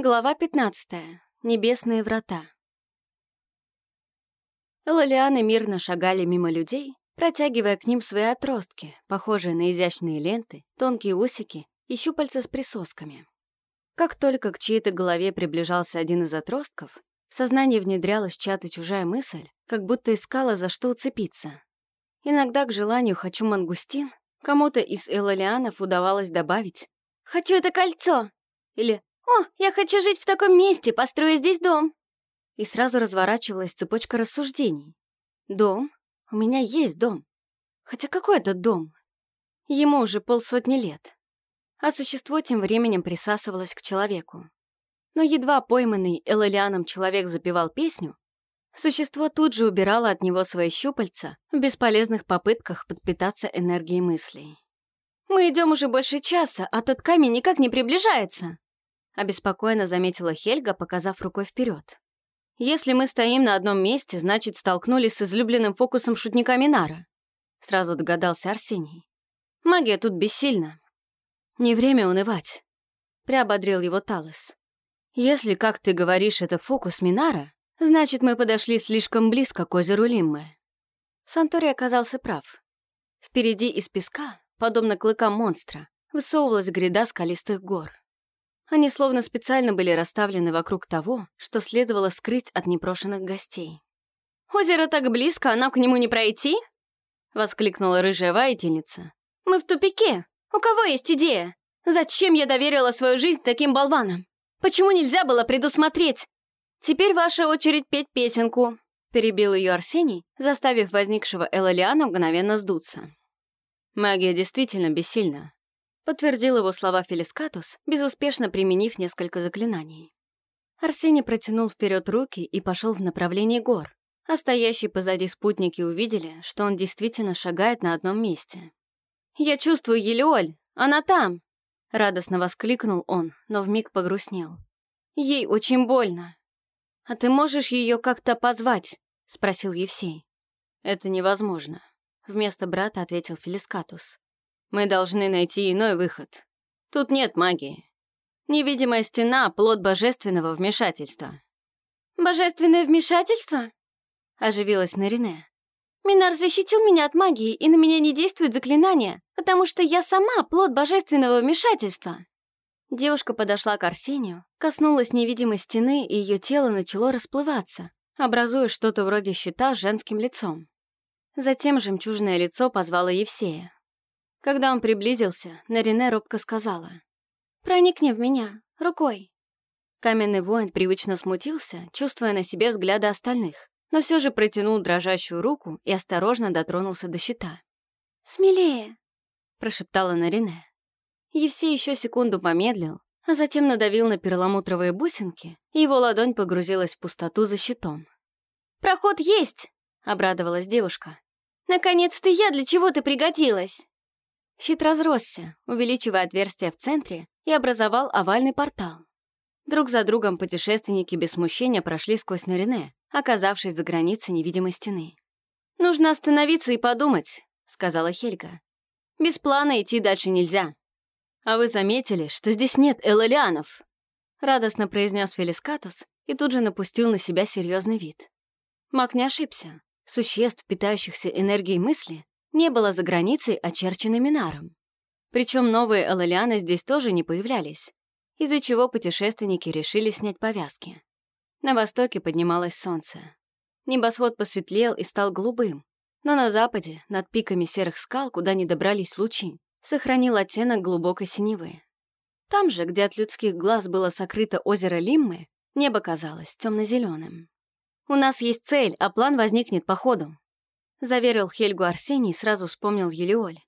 Глава 15. Небесные врата. Лолианы мирно шагали мимо людей, протягивая к ним свои отростки, похожие на изящные ленты, тонкие усики и щупальца с присосками. Как только к чьей-то голове приближался один из отростков, в сознание внедрялась чья-то чужая мысль, как будто искала за что уцепиться. Иногда к желанию «хочу мангустин» кому-то из элолианов удавалось добавить «хочу это кольцо» или «О, я хочу жить в таком месте, построю здесь дом!» И сразу разворачивалась цепочка рассуждений. «Дом? У меня есть дом. Хотя какой это дом? Ему уже полсотни лет». А существо тем временем присасывалось к человеку. Но едва пойманный Элэлианом человек запевал песню, существо тут же убирало от него свои щупальца в бесполезных попытках подпитаться энергией мыслей. «Мы идем уже больше часа, а тот камень никак не приближается!» Обеспокоенно заметила Хельга, показав рукой вперед. «Если мы стоим на одном месте, значит, столкнулись с излюбленным фокусом шутника Минара», сразу догадался Арсений. «Магия тут бессильна». «Не время унывать», — приободрил его Талос. «Если, как ты говоришь, это фокус Минара, значит, мы подошли слишком близко к озеру Лиммы». Сантори оказался прав. Впереди из песка, подобно клыкам монстра, высовывалась гряда скалистых гор. Они словно специально были расставлены вокруг того, что следовало скрыть от непрошенных гостей. «Озеро так близко, а нам к нему не пройти?» — воскликнула рыжая воительница. «Мы в тупике. У кого есть идея? Зачем я доверила свою жизнь таким болванам? Почему нельзя было предусмотреть? Теперь ваша очередь петь песенку», — перебил ее Арсений, заставив возникшего Элалиана мгновенно сдуться. «Магия действительно бессильна», подтвердил его слова Фелискатус, безуспешно применив несколько заклинаний. Арсений протянул вперед руки и пошел в направлении гор, а стоящие позади спутники увидели, что он действительно шагает на одном месте. «Я чувствую Елеоль! Она там!» Радостно воскликнул он, но вмиг погрустнел. «Ей очень больно!» «А ты можешь ее как-то позвать?» — спросил Евсей. «Это невозможно», — вместо брата ответил Фелискатус. Мы должны найти иной выход. Тут нет магии. Невидимая стена — плод божественного вмешательства. «Божественное вмешательство?» — оживилась Нарине. «Минар защитил меня от магии, и на меня не действует заклинание, потому что я сама плод божественного вмешательства». Девушка подошла к Арсению, коснулась невидимой стены, и ее тело начало расплываться, образуя что-то вроде щита с женским лицом. Затем жемчужное лицо позвало Евсея. Когда он приблизился, Нарине робко сказала. «Проникни в меня, рукой». Каменный воин привычно смутился, чувствуя на себе взгляды остальных, но все же протянул дрожащую руку и осторожно дотронулся до щита. «Смелее», — прошептала Нарине. Евсей еще секунду помедлил, а затем надавил на перламутровые бусинки, и его ладонь погрузилась в пустоту за щитом. «Проход есть!» — обрадовалась девушка. «Наконец-то я для чего ты пригодилась!» Щит разросся, увеличивая отверстие в центре, и образовал овальный портал. Друг за другом путешественники без смущения прошли сквозь Нарине, оказавшись за границей невидимой стены. «Нужно остановиться и подумать», — сказала Хельга. «Без плана идти дальше нельзя». «А вы заметили, что здесь нет элолианов?» — радостно произнес Фелискатус и тут же напустил на себя серьезный вид. Маг не ошибся. Существ, питающихся энергией мысли, не было за границей, очерченной Минаром. Причем новые элалианы здесь тоже не появлялись, из-за чего путешественники решили снять повязки. На востоке поднималось солнце. Небосвод посветлел и стал голубым, но на западе, над пиками серых скал, куда не добрались лучи, сохранил оттенок глубокой синевы. Там же, где от людских глаз было сокрыто озеро Лиммы, небо казалось темно-зеленым. «У нас есть цель, а план возникнет по ходу», Заверил Хельгу Арсений и сразу вспомнил Елеоль.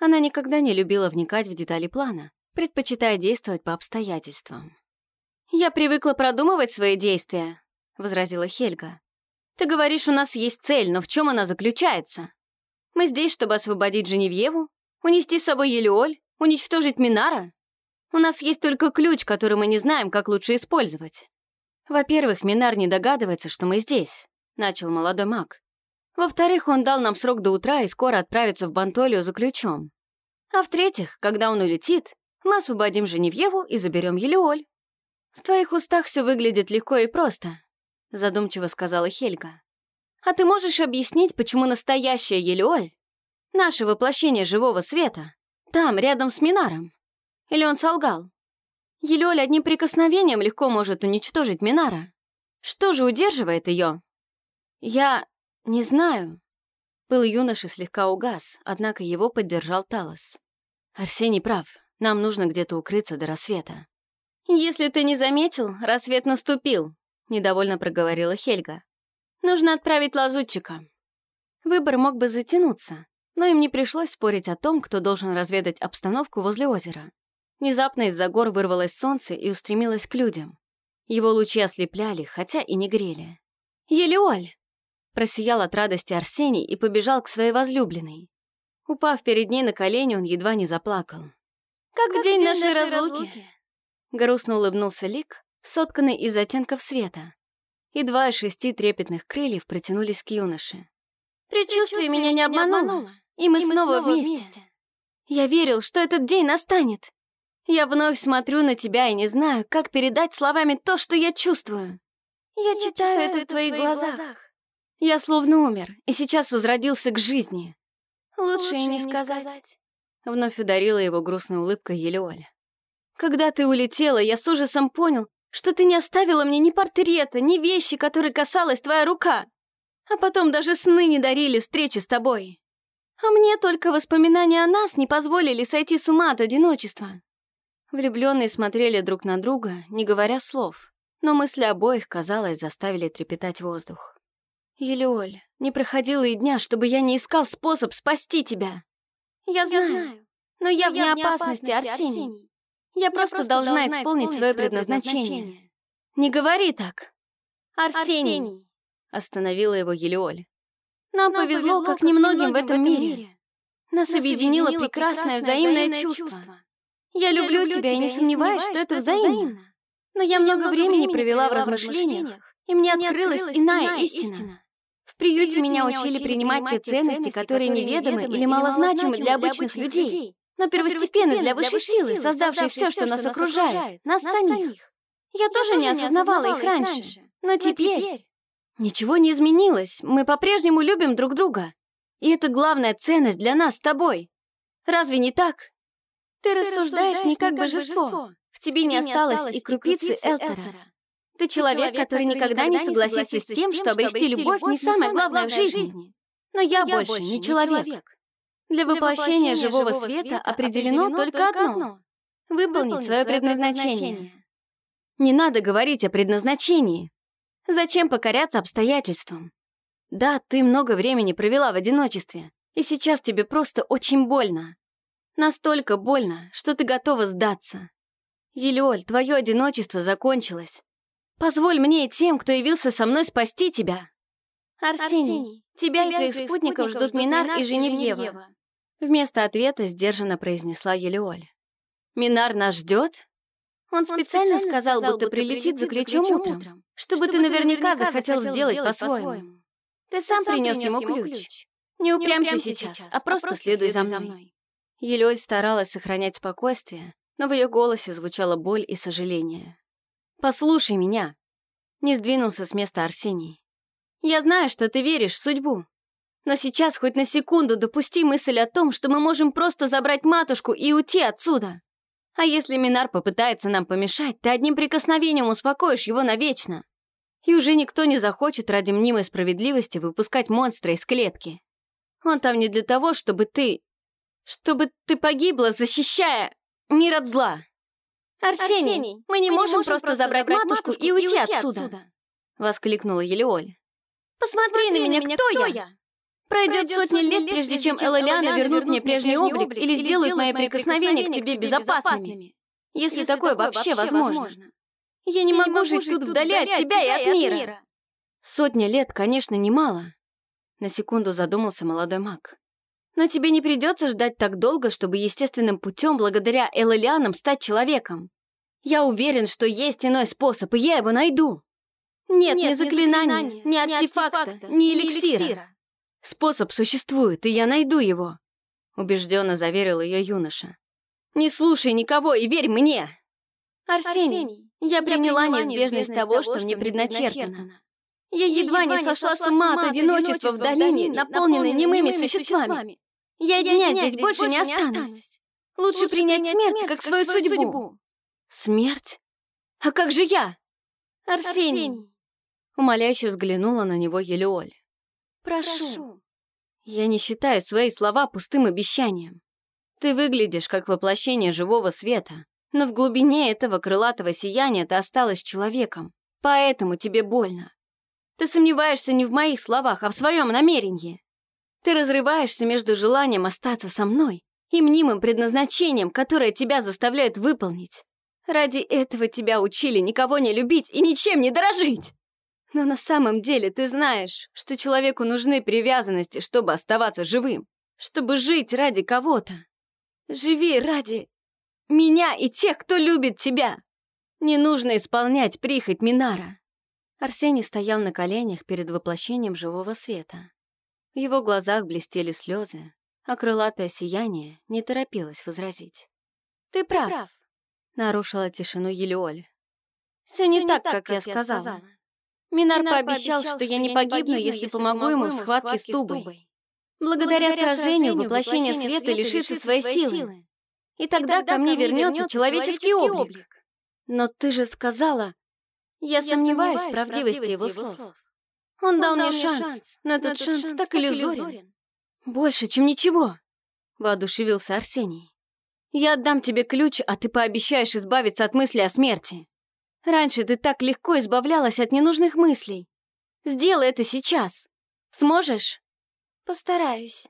Она никогда не любила вникать в детали плана, предпочитая действовать по обстоятельствам. «Я привыкла продумывать свои действия», — возразила Хельга. «Ты говоришь, у нас есть цель, но в чем она заключается? Мы здесь, чтобы освободить Женевьеву, унести с собой Елеоль, уничтожить Минара? У нас есть только ключ, который мы не знаем, как лучше использовать. Во-первых, Минар не догадывается, что мы здесь», — начал молодой маг. Во-вторых, он дал нам срок до утра и скоро отправится в Бантолию за ключом. А в-третьих, когда он улетит, мы освободим Женевьеву и заберем Елеоль. В твоих устах все выглядит легко и просто, задумчиво сказала Хельга. А ты можешь объяснить, почему настоящая Елеоль, наше воплощение живого света, там, рядом с Минаром? Или он солгал? Елеоль одним прикосновением легко может уничтожить Минара. Что же удерживает ее? Я не знаю. Пыл юноши слегка угас, однако его поддержал Талос. Арсений прав, нам нужно где-то укрыться до рассвета. Если ты не заметил, рассвет наступил, недовольно проговорила Хельга. Нужно отправить лазутчика. Выбор мог бы затянуться, но им не пришлось спорить о том, кто должен разведать обстановку возле озера. Внезапно из-за гор вырвалось солнце и устремилось к людям. Его лучи ослепляли, хотя и не грели. «Елеоль!» Просиял от радости Арсений и побежал к своей возлюбленной. Упав перед ней на колени, он едва не заплакал. «Как, как в день, день нашей разлуки!», разлуки. Грустно улыбнулся Лик, сотканный из оттенков света и два из шести трепетных крыльев протянулись к юноше. «Предчувствие меня не обмануло, и мы, и снова, снова вместе. вместе. Я верил, что этот день настанет. Я вновь смотрю на тебя и не знаю, как передать словами то, что я чувствую. Я, я читаю, читаю это в твоих глазах. глазах. Я словно умер, и сейчас возродился к жизни. Лучше, Лучше и не, сказать. сказать. Вновь ударила его грустной улыбкой Елеоля. Когда ты улетела, я с ужасом понял, что ты не оставила мне ни портрета, ни вещи, которые касалась твоя рука. А потом даже сны не дарили встречи с тобой. А мне только воспоминания о нас не позволили сойти с ума от одиночества. Влюбленные смотрели друг на друга, не говоря слов, но мысли обоих, казалось, заставили трепетать воздух. «Елеоль, не проходило и дня, чтобы я не искал способ спасти тебя. Я знаю, я знаю но я, я вне опасности, Арсений. Арсений. Я, просто, просто должна, должна исполнить свое предназначение. предназначение. Не говори так. Арсений. Арсений. Остановила его Елеоль. Нам, Нам повезло, как, как немногим в этом мире. мире. Нас, Нас объединило прекрасное взаимное чувство. чувство. Я, я люблю тебя и не сомневаюсь, что это взаимно. Но я много времени провела в размышлениях, и мне открылась иная истина. В приюте меня учили принимать те ценности, которые неведомы или малозначимы для обычных людей но первостепенны для высшей силы, создавшей все, что нас окружает, нас самих. Я тоже не осознавала их раньше, но теперь... Ничего не изменилось, мы по-прежнему любим друг друга. И это главная ценность для нас с тобой. Разве не так? Ты, рассуждаешь не как божество. В тебе не осталось и крупицы Элтера. Ты человек, который никогда не согласится с тем, что обрести любовь не самое главное в жизни. Но я больше не человек. Для воплощения живого света определено только одно — выполнить свое предназначение. Не надо говорить о предназначении. Зачем покоряться обстоятельствам? Да, ты много времени провела в одиночестве, и сейчас тебе просто очень больно. Настолько больно, что ты готова сдаться. Елеоль, твое одиночество закончилось. Позволь мне и тем, кто явился со мной, спасти тебя. Арсений, тебя, тебя и твоих спутников ждут Минар и Женевьева. Вместо ответа сдержанно произнесла Елеоль. «Минар нас ждет?» Он специально, Он специально сказал, будто, будто прилетит за ключом утром, утром чтобы, чтобы ты наверняка захотел сделать по-своему. Ты сам принес ему ключ. Не упрямься сейчас, а, а просто следуй за мной. Елеоль старалась сохранять спокойствие, но в ее голосе звучала боль и сожаление. «Послушай меня!» Не сдвинулся с места Арсений. «Я знаю, что ты веришь в судьбу, но сейчас хоть на секунду допусти мысль о том, что мы можем просто забрать матушку и уйти отсюда. А если Минар попытается нам помешать, ты одним прикосновением успокоишь его навечно. И уже никто не захочет ради мнимой справедливости выпускать монстра из клетки. Он там не для того, чтобы ты... Чтобы ты погибла, защищая мир от зла. Арсений, Арсений мы не мы можем, можем просто, просто забрать матушку, матушку и уйти, отсюда. отсюда. Воскликнула Елеоль. Посмотри, Посмотри на меня, кто, кто я? Пройдет сотни лет, прежде чем Эллиана вернут мне прежний облик или сделают мои прикосновения к тебе безопасными. Если такое вообще возможно. Я не могу жить тут вдали от тебя и от мира. Сотня лет, конечно, немало. На секунду задумался молодой маг. Но тебе не придется ждать так долго, чтобы естественным путем, благодаря Эллианам, стать человеком. Я уверен, что есть иной способ, и я его найду. Нет, Нет ни заклинания, ни артефакта, ни эликсира. Способ существует, и я найду его», — убежденно заверил ее юноша. «Не слушай никого и верь мне!» «Арсений, Я приняла неизбежность того, что мне предначертано. Я едва не сошла с ума от одиночества в долине, наполненной немыми существами. Я дня здесь больше не останусь. Лучше принять смерть как свою судьбу. Смерть? А как же я? Арсений. Умоляюще взглянула на него Елеоль. Прошу. Я не считаю свои слова пустым обещанием. Ты выглядишь как воплощение живого света, но в глубине этого крылатого сияния ты осталась человеком, поэтому тебе больно. Ты сомневаешься не в моих словах, а в своем намерении. Ты разрываешься между желанием остаться со мной и мнимым предназначением, которое тебя заставляют выполнить. Ради этого тебя учили никого не любить и ничем не дорожить. Но на самом деле ты знаешь, что человеку нужны привязанности, чтобы оставаться живым, чтобы жить ради кого-то. Живи ради меня и тех, кто любит тебя. Не нужно исполнять прихоть Минара. Арсений стоял на коленях перед воплощением живого света. В его глазах блестели слезы, а крылатое сияние не торопилось возразить. «Ты прав», — прав. Нарушила тишину Елеоль. «Все не, не так, так, как, я сказала. сказала. Минар, Минар пообещал, что, что я не погибну, если помогу ему в схватке с Тубой. Благодаря, Благодаря сражению воплощение света лишится своей силы. И тогда, ко мне вернется человеческий облик. Но ты же сказала... Я, сомневаюсь в правдивости его слов. Он, дал мне шанс, но этот шанс, так иллюзорен. Больше, чем ничего, воодушевился Арсений. Я отдам тебе ключ, а ты пообещаешь избавиться от мысли о смерти. Раньше ты так легко избавлялась от ненужных мыслей. Сделай это сейчас. Сможешь? Постараюсь.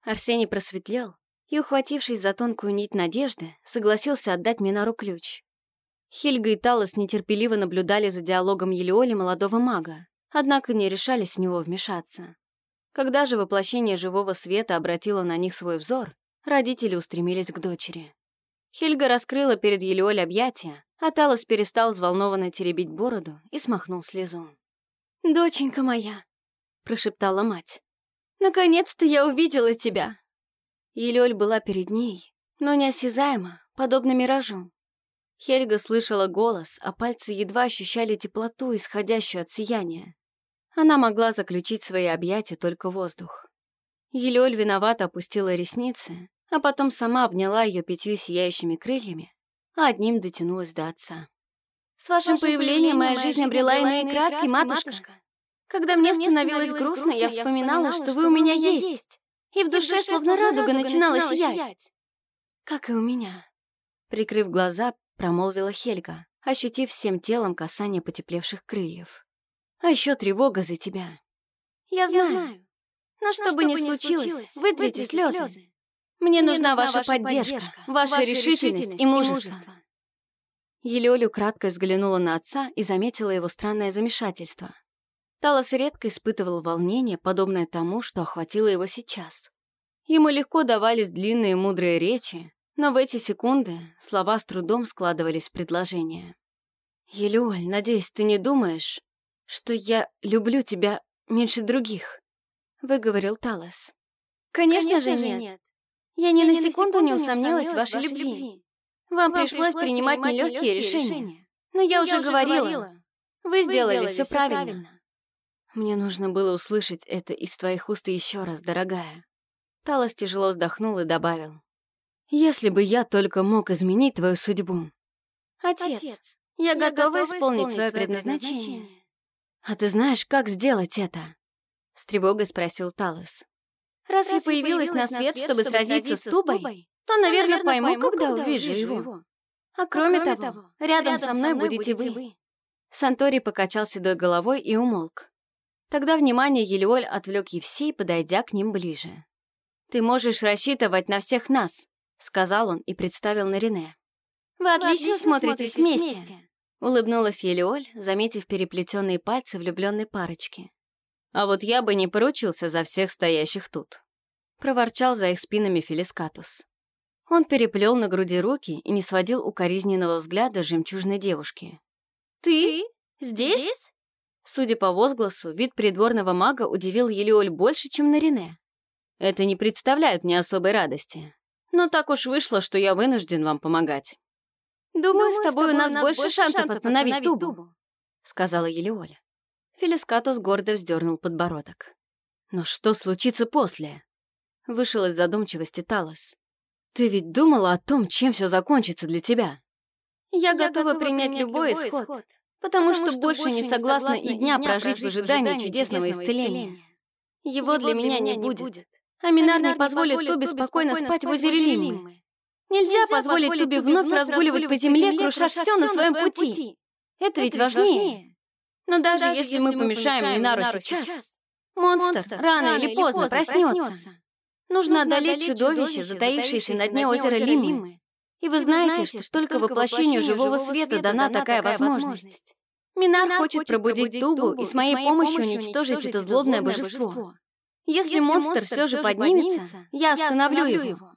Арсений просветлел и, ухватившись за тонкую нить надежды, согласился отдать Минару ключ. Хильга и Талос нетерпеливо наблюдали за диалогом Елеоли молодого мага, однако не решались в него вмешаться. Когда же воплощение живого света обратило на них свой взор, родители устремились к дочери. Хильга раскрыла перед Елеоль объятия, а Талос перестал взволнованно теребить бороду и смахнул слезу. «Доченька моя», — прошептала мать, — «наконец-то я увидела тебя». Елеоль была перед ней, но неосязаемо, подобно миражу. Хельга слышала голос, а пальцы едва ощущали теплоту, исходящую от сияния. Она могла заключить свои объятия только воздух. Елеоль виновато опустила ресницы, а потом сама обняла ее пятью сияющими крыльями, а одним дотянулась до отца. «С вашим, вашим появлением моя жизнь обрела иные краски, матушка. матушка. Когда, Когда мне становилось грустно, я вспоминала, что вы у меня есть, и в душе словно радуга начинала сиять. Как и у меня. Прикрыв глаза, промолвила Хельга, ощутив всем телом касание потеплевших крыльев. А еще тревога за тебя. Я знаю. Но что, бы ни случилось, случилось вытрите слезы. Мне, нужна, ваша поддержка, поддержка ваша, ваша решительность, решительность и мужество. мужество. Елёлю кратко взглянула на отца и заметила его странное замешательство. Талос редко испытывал волнение, подобное тому, что охватило его сейчас. Ему легко давались длинные мудрые речи, но в эти секунды слова с трудом складывались в предложения. «Елюль, надеюсь, ты не думаешь, что я люблю тебя меньше других?» — выговорил Талос. «Конечно, Конечно же нет. нет. Я ни, я на, ни секунду не усомнилась в вашей любви. Вам, Вам пришлось, принимать нелегкие решения. Но я, я уже говорила, говорила. Вы сделали, сделали все правильно. правильно. Мне нужно было услышать это из твоих уст еще раз, дорогая. Талос тяжело вздохнул и добавил. Если бы я только мог изменить твою судьбу. Отец, Отец я, я готова, готова исполнить, исполнить свое предназначение. предназначение. А ты знаешь, как сделать это? С тревогой спросил Талос. Раз, Раз я появилась, на свет, чтобы, сразиться с Тубой, то, наверное, пойму, когда, увижу его. его. А кроме, а кроме того, того рядом, рядом со мной будете вы. вы. Сантори покачал седой головой и умолк. Тогда внимание Елеоль отвлек Евсей, подойдя к ним ближе. «Ты можешь рассчитывать на всех нас», — сказал он и представил на Рене. «Вы отлично, отлично смотритесь, смотритесь вместе», вместе. — улыбнулась Елеоль, заметив переплетенные пальцы влюбленной парочки. «А вот я бы не поручился за всех стоящих тут», — проворчал за их спинами Фелискатус. Он переплел на груди руки и не сводил укоризненного взгляда жемчужной девушки. «Ты? Здесь?» Здесь? Судя по возгласу, вид придворного мага удивил Елеоль больше, чем на Рене. «Это не представляет мне особой радости. Но так уж вышло, что я вынужден вам помогать». «Думаю, с тобой у нас больше шансов остановить Тубу», — сказала Елеоля. Фелискатус гордо вздернул подбородок. «Но что случится после?» Вышел из задумчивости Талос. «Ты ведь думала о том, чем все закончится для тебя?» «Я, Я готова, готова принять, принять любой исход, исход потому, потому что, что больше не согласна и дня прожить в ожидании чудесного исцеления. Его, Его для меня не будет. будет. А Минар не позволит Тубе спокойно спать в озере Лиммы. Нельзя позволить Тубе вновь разгуливать по земле, круша все на своем пути. Это ведь важнее. Но даже если мы помешаем Минару сейчас, монстр рано или поздно проснется. Нужно одолеть чудовище, затаившееся на дне озера Лиммы. И вы знаете, что только воплощению живого света дана такая возможность. Минар хочет пробудить Тубу и с моей помощью уничтожить это злобное божество. Если монстр все же поднимется, я остановлю его.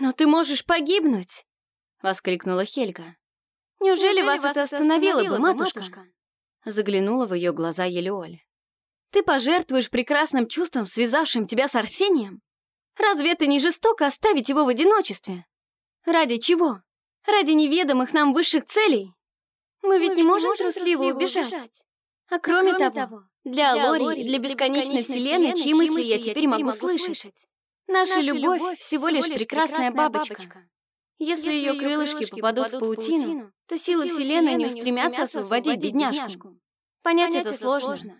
«Но ты можешь погибнуть!» — воскликнула Хельга. «Неужели вас это остановило бы, матушка?» Заглянула в ее глаза Елеоль. «Ты пожертвуешь прекрасным чувством, связавшим тебя с Арсением? Разве это не жестоко оставить его в одиночестве? Ради чего? Ради неведомых нам высших целей? Мы ведь, Мы не, можем можем трусливо убежать. убежать. А кроме, кроме того, того, для Алори, для бесконечной вселенной, чьи мысли я теперь могу слышать. Наша любовь всего лишь прекрасная бабочка. Если ее крылышки попадут в паутину, то силы вселенной не устремятся освободить бедняжку. Понять это сложно.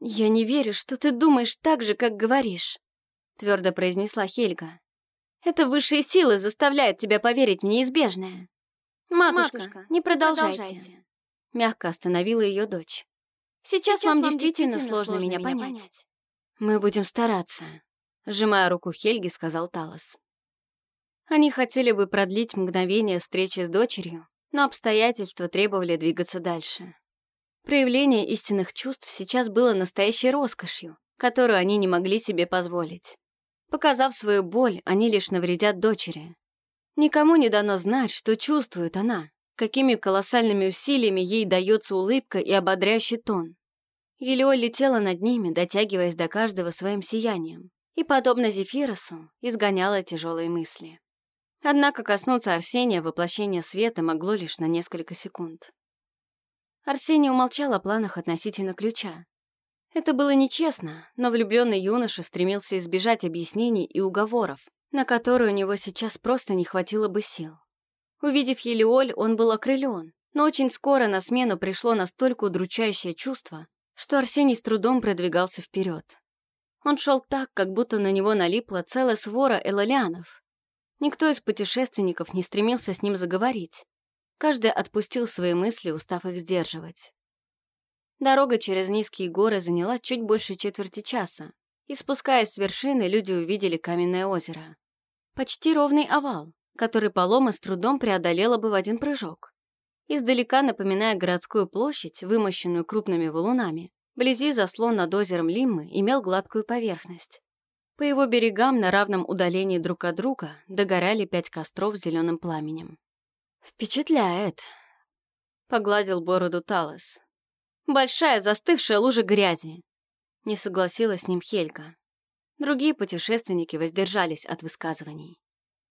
«Я не верю, что ты думаешь так же, как говоришь», — твердо произнесла Хельга. Это высшие силы заставляют тебя поверить в неизбежное. Матушка, Матушка не продолжайте. продолжайте. Мягко остановила ее дочь. Сейчас, Сейчас вам, действительно, действительно сложно, меня понять. понять. Мы будем стараться, сжимая руку Хельги, сказал Талос. Они хотели бы продлить мгновение встречи с дочерью, но обстоятельства требовали двигаться дальше. Проявление истинных чувств сейчас было настоящей роскошью, которую они не могли себе позволить. Показав свою боль, они лишь навредят дочери. Никому не дано знать, что чувствует она, какими колоссальными усилиями ей дается улыбка и ободряющий тон. Елео летела над ними, дотягиваясь до каждого своим сиянием, и, подобно Зефиросу, изгоняла тяжелые мысли. Однако коснуться Арсения воплощения света могло лишь на несколько секунд. Арсений умолчал о планах относительно ключа, это было нечестно, но влюбленный юноша стремился избежать объяснений и уговоров, на которые у него сейчас просто не хватило бы сил. Увидев Елеоль, он был окрылен, но очень скоро на смену пришло настолько удручающее чувство, что Арсений с трудом продвигался вперед. Он шел так, как будто на него налипла целая свора элолианов. Никто из путешественников не стремился с ним заговорить. Каждый отпустил свои мысли, устав их сдерживать. Дорога через низкие горы заняла чуть больше четверти часа, и спускаясь с вершины, люди увидели каменное озеро. Почти ровный овал, который Палома с трудом преодолела бы в один прыжок. Издалека напоминая городскую площадь, вымощенную крупными валунами, вблизи заслон над озером Лиммы имел гладкую поверхность. По его берегам на равном удалении друг от друга догорали пять костров зеленым пламенем. «Впечатляет!» — погладил бороду Талос, Большая застывшая лужа грязи. Не согласилась с ним Хелька. Другие путешественники воздержались от высказываний.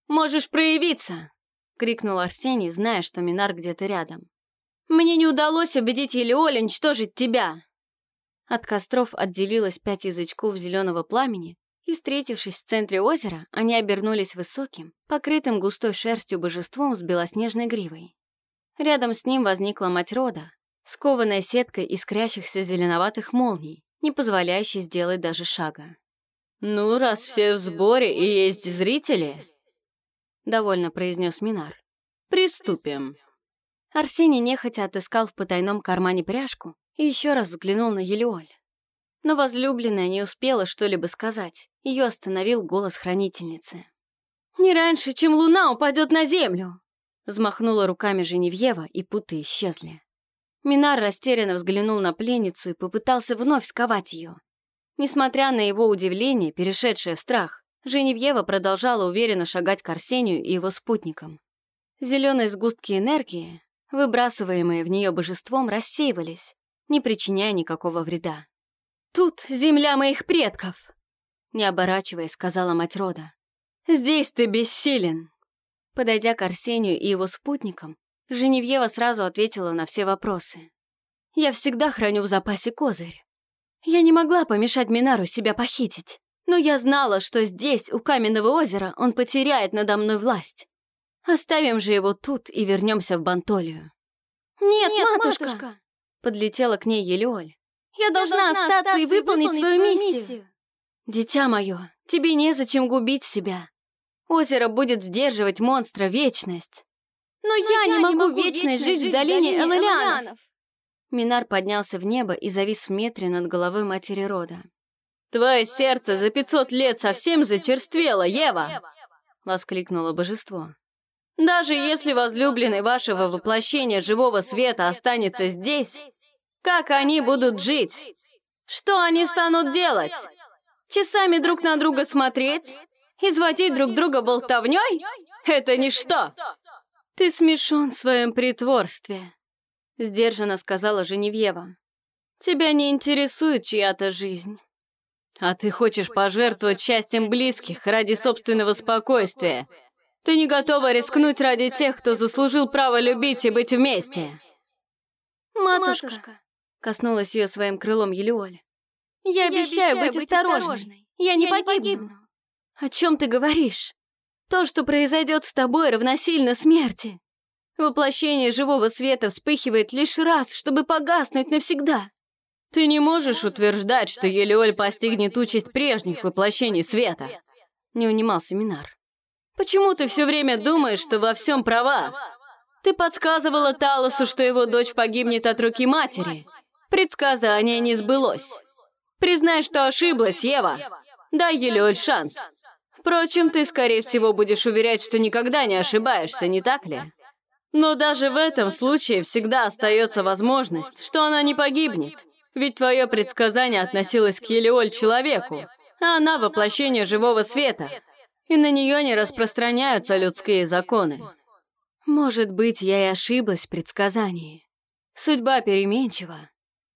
«Можешь проявиться!» — крикнул Арсений, зная, что Минар где-то рядом. «Мне не удалось убедить Елеоля уничтожить тебя!» От костров отделилось пять язычков зеленого пламени, и, встретившись в центре озера, они обернулись высоким, покрытым густой шерстью божеством с белоснежной гривой. Рядом с ним возникла мать рода, скованная сеткой искрящихся зеленоватых молний, не позволяющей сделать даже шага. «Ну, раз все в сборе и есть зрители», — довольно произнес Минар, — «приступим». Арсений нехотя отыскал в потайном кармане пряжку и еще раз взглянул на Елеоль. Но возлюбленная не успела что-либо сказать, ее остановил голос хранительницы. «Не раньше, чем луна упадет на землю!» Взмахнула руками Женевьева, и путы исчезли. Минар растерянно взглянул на пленницу и попытался вновь сковать ее. Несмотря на его удивление, перешедшее в страх, Женевьева продолжала уверенно шагать к Арсению и его спутникам. Зеленые сгустки энергии, выбрасываемые в нее божеством, рассеивались, не причиняя никакого вреда. «Тут земля моих предков!» Не оборачиваясь, сказала мать рода. «Здесь ты бессилен!» Подойдя к Арсению и его спутникам, Женевьева сразу ответила на все вопросы. «Я всегда храню в запасе козырь. Я не могла помешать Минару себя похитить, но я знала, что здесь, у Каменного озера, он потеряет надо мной власть. Оставим же его тут и вернемся в Бантолию». «Нет, Нет матушка!», матушка Подлетела к ней Елеоль. «Я должна, я должна остаться и выполнить, выполнить свою миссию. Миссию!» «Дитя мое, тебе незачем губить себя. Озеро будет сдерживать монстра вечность. Но, Но я, я не могу, могу вечность жить в долине Элэлианов. Минар поднялся в небо и завис в метре над головой матери рода. «Твое сердце за пятьсот лет совсем зачерствело, Ева!» — воскликнуло божество. «Даже если возлюбленный вашего воплощения живого света останется здесь, как они будут жить? Что они станут делать? Часами друг на друга смотреть? Изводить друг друга болтовней? Это ничто!» «Ты смешон в своем притворстве», — сдержанно сказала Женевьева. «Тебя не интересует чья-то жизнь». «А ты хочешь пожертвовать счастьем близких ради собственного спокойствия. Ты не готова рискнуть ради тех, кто заслужил право любить и быть вместе». «Матушка», Матушка — коснулась ее своим крылом Елеоль. «Я, я обещаю, быть, быть осторожной. осторожной. Я не я погибну. Не погибну. «О чем ты говоришь?» То, что произойдет с тобой, равносильно смерти. Воплощение живого света вспыхивает лишь раз, чтобы погаснуть навсегда. Ты не можешь утверждать, что Елеоль постигнет участь прежних воплощений света. Не унимался Минар. Почему ты все время думаешь, что во всем права? Ты подсказывала Талосу, что его дочь погибнет от руки матери. Предсказание не сбылось. Признай, что ошиблась, Ева. Дай Елеоль шанс. Впрочем, ты, скорее всего, будешь уверять, что никогда не ошибаешься, не так ли? Но даже в этом случае всегда остается возможность, что она не погибнет. Ведь твое предсказание относилось к Елеоль человеку, а она воплощение живого света, и на нее не распространяются людские законы. Может быть, я и ошиблась в предсказании. Судьба переменчива,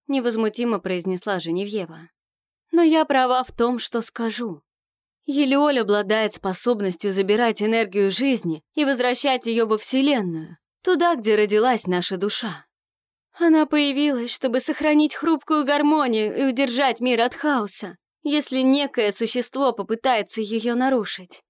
невозмутимо произнесла Женевьева. Но я права в том, что скажу. Елеоль обладает способностью забирать энергию жизни и возвращать ее во Вселенную, туда, где родилась наша душа. Она появилась, чтобы сохранить хрупкую гармонию и удержать мир от хаоса, если некое существо попытается ее нарушить.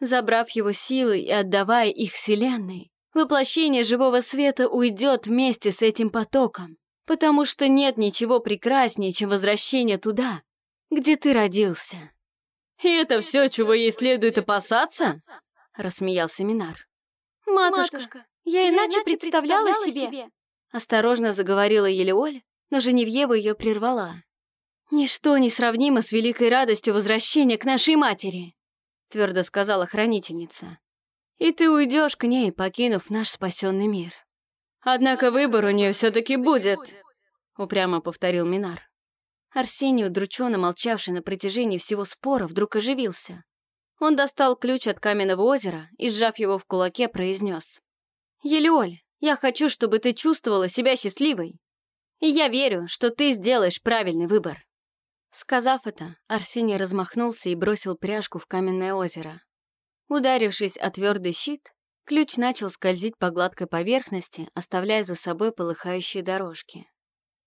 Забрав его силы и отдавая их Вселенной, воплощение живого света уйдет вместе с этим потоком, потому что нет ничего прекраснее, чем возвращение туда, где ты родился. «И это все, чего ей следует опасаться?» — рассмеялся Минар. «Матушка, Матушка я иначе представляла, представляла себе...», себе. Осторожно заговорила Елеоль, но Женевьева ее прервала. «Ничто не сравнимо с великой радостью возвращения к нашей матери», — твердо сказала хранительница. «И ты уйдешь к ней, покинув наш спасенный мир». «Однако выбор у нее все-таки будет», — упрямо повторил Минар. Арсений, удрученно молчавший на протяжении всего спора, вдруг оживился. Он достал ключ от каменного озера и, сжав его в кулаке, произнес. «Елеоль, я хочу, чтобы ты чувствовала себя счастливой. И я верю, что ты сделаешь правильный выбор». Сказав это, Арсений размахнулся и бросил пряжку в каменное озеро. Ударившись о твердый щит, ключ начал скользить по гладкой поверхности, оставляя за собой полыхающие дорожки.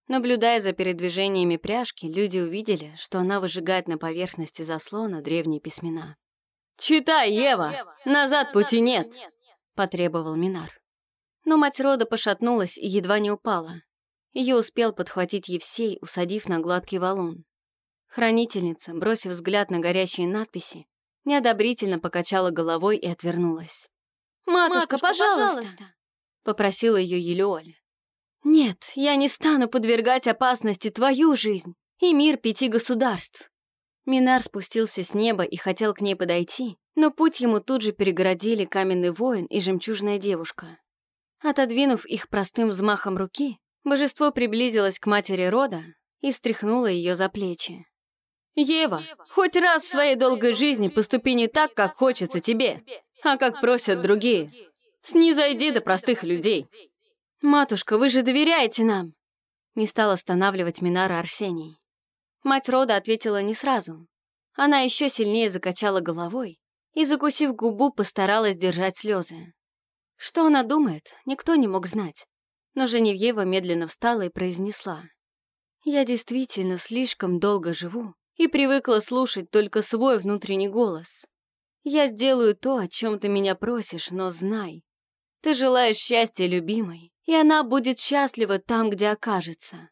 Наблюдая за передвижениями пряжки, люди увидели, что она выжигает на поверхности заслона древние письмена. «Читай, Ева! Назад пути нет!» — потребовал Минар. Но мать рода пошатнулась и едва не упала. Ее успел подхватить Евсей, усадив на гладкий валун. Хранительница, бросив взгляд на горящие надписи, неодобрительно покачала головой и отвернулась. «Матушка, Матушка пожалуйста!», пожалуйста — попросила ее Елеоля. Нет, я не стану подвергать опасности твою жизнь и мир пяти государств. Минар спустился с неба и хотел к ней подойти, но путь ему тут же перегородили каменный воин и жемчужная девушка. Отодвинув их простым взмахом руки, божество приблизилось к матери рода и встряхнуло ее за плечи. «Ева, хоть раз в своей долгой жизни поступи не так, как хочется тебе, а как просят другие. Снизойди до простых людей. «Матушка, вы же доверяете нам!» Не стал останавливать Минара Арсений. Мать рода ответила не сразу. Она еще сильнее закачала головой и, закусив губу, постаралась держать слезы. Что она думает, никто не мог знать. Но Женевьева медленно встала и произнесла. «Я действительно слишком долго живу и привыкла слушать только свой внутренний голос. Я сделаю то, о чем ты меня просишь, но знай, ты желаешь счастья любимой, и она будет счастлива там, где окажется.